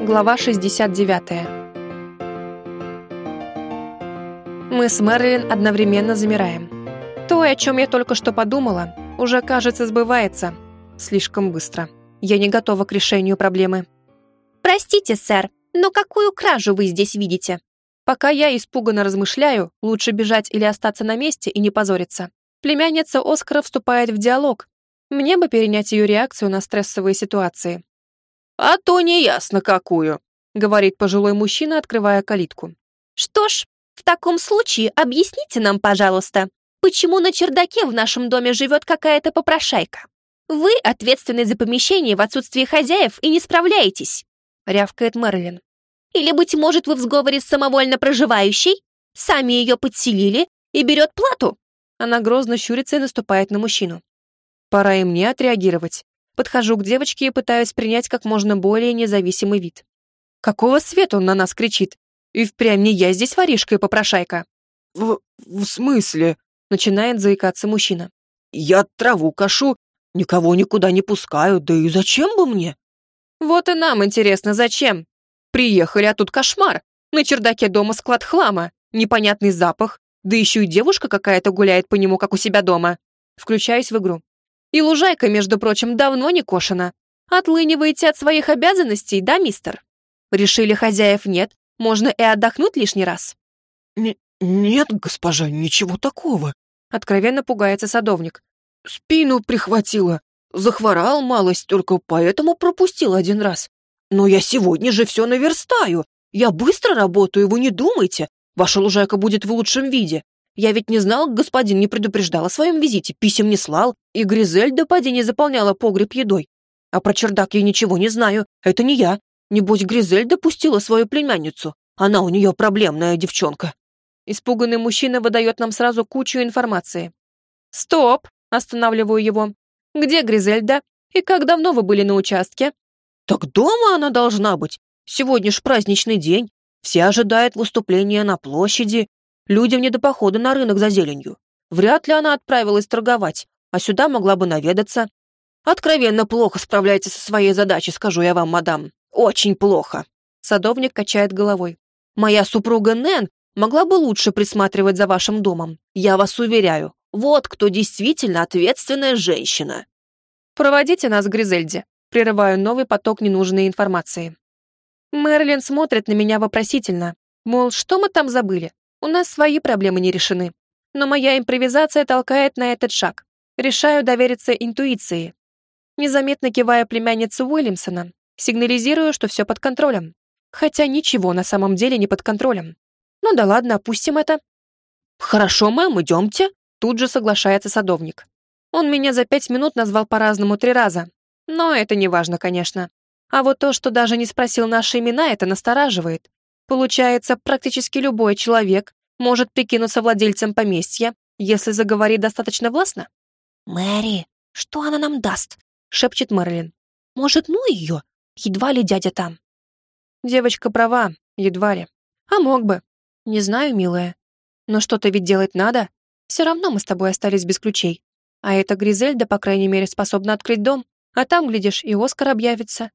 Глава 69. Мы с Мэрилин одновременно замираем. То, о чем я только что подумала, уже, кажется, сбывается. Слишком быстро. Я не готова к решению проблемы. «Простите, сэр, но какую кражу вы здесь видите?» Пока я испуганно размышляю, лучше бежать или остаться на месте и не позориться. Племянница Оскара вступает в диалог. Мне бы перенять ее реакцию на стрессовые ситуации. «А то не ясно какую», — говорит пожилой мужчина, открывая калитку. «Что ж, в таком случае объясните нам, пожалуйста, почему на чердаке в нашем доме живет какая-то попрошайка? Вы ответственны за помещение в отсутствии хозяев и не справляетесь», — рявкает Мэрилин. Или, быть может, вы в сговоре с самовольно проживающей? Сами ее подселили и берет плату?» Она грозно щурится и наступает на мужчину. Пора и мне отреагировать. Подхожу к девочке и пытаюсь принять как можно более независимый вид. Какого света он на нас кричит? И впрямь не я здесь воришка и попрошайка. «В... в смысле?» — начинает заикаться мужчина. «Я траву кашу, никого никуда не пускаю, да и зачем бы мне?» «Вот и нам интересно, зачем?» Приехали, а тут кошмар. На чердаке дома склад хлама, непонятный запах, да еще и девушка какая-то гуляет по нему, как у себя дома. Включаюсь в игру. И лужайка, между прочим, давно не кошена. Отлыниваете от своих обязанностей, да, мистер? Решили, хозяев нет, можно и отдохнуть лишний раз. Не, нет, госпожа, ничего такого. Откровенно пугается садовник. Спину прихватило. Захворал малость, только поэтому пропустил один раз. «Но я сегодня же все наверстаю. Я быстро работаю, вы не думайте. Ваша лужайка будет в лучшем виде. Я ведь не знал, господин не предупреждал о своем визите, писем не слал, и Гризель до падения заполняла погреб едой. А про чердак я ничего не знаю, это не я. Небось, Гризель допустила свою племянницу. Она у нее проблемная девчонка». Испуганный мужчина выдает нам сразу кучу информации. «Стоп!» – останавливаю его. «Где Гризельда? И как давно вы были на участке?» Так дома она должна быть. Сегодня ж праздничный день. Все ожидают выступления на площади. Людям не до похода на рынок за зеленью. Вряд ли она отправилась торговать, а сюда могла бы наведаться. Откровенно плохо справляется со своей задачей, скажу я вам, мадам. Очень плохо. Садовник качает головой. Моя супруга Нэн могла бы лучше присматривать за вашим домом. Я вас уверяю, вот кто действительно ответственная женщина. Проводите нас Гризельде. Прерываю новый поток ненужной информации. Мерлин смотрит на меня вопросительно, мол, что мы там забыли? У нас свои проблемы не решены. Но моя импровизация толкает на этот шаг. Решаю довериться интуиции. Незаметно кивая племяннице Уильямсона, сигнализирую, что все под контролем. Хотя ничего на самом деле не под контролем. Ну да ладно, опустим это. Хорошо, мэм, идемте. Тут же соглашается садовник. Он меня за пять минут назвал по-разному три раза, но это не важно, конечно. А вот то, что даже не спросил наши имена, это настораживает. Получается, практически любой человек может прикинуться владельцем поместья, если заговорит достаточно властно. «Мэри, что она нам даст?» — шепчет Мэрилин. «Может, ну ее? Едва ли дядя там». Девочка права, едва ли. А мог бы. Не знаю, милая. Но что-то ведь делать надо. Все равно мы с тобой остались без ключей. А эта Гризельда, по крайней мере, способна открыть дом. А там, глядишь, и Оскар объявится.